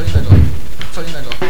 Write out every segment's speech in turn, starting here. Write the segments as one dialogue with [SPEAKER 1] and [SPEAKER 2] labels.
[SPEAKER 1] 超近再走超近再走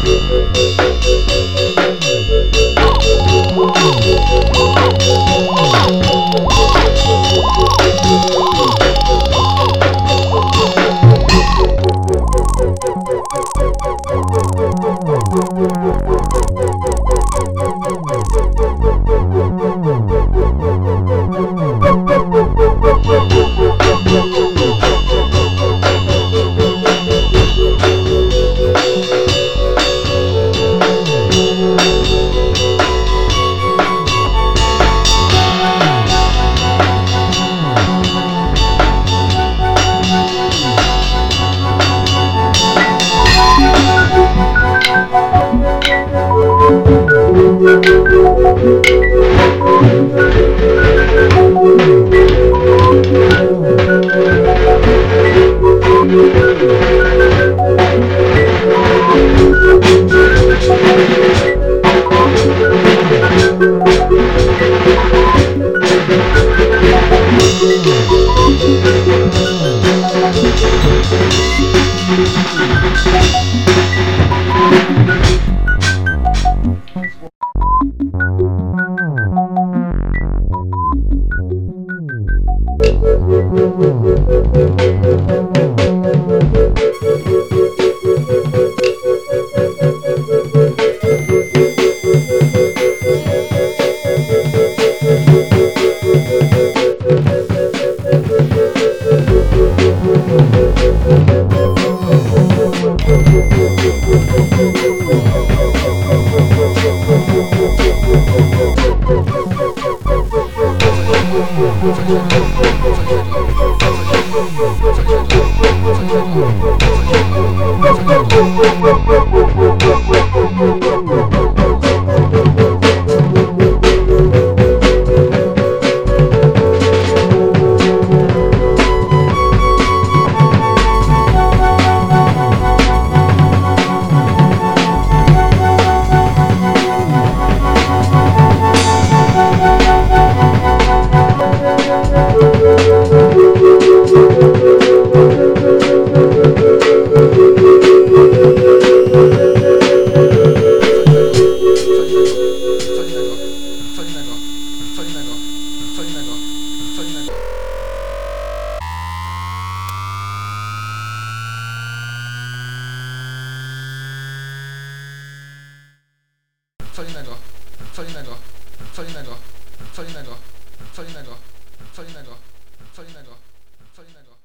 [SPEAKER 1] Música Thank you. Thank you. Co innego, co innego. Co innego, co innego, co innego, co innego, co innego, co innego, co innego, co innego.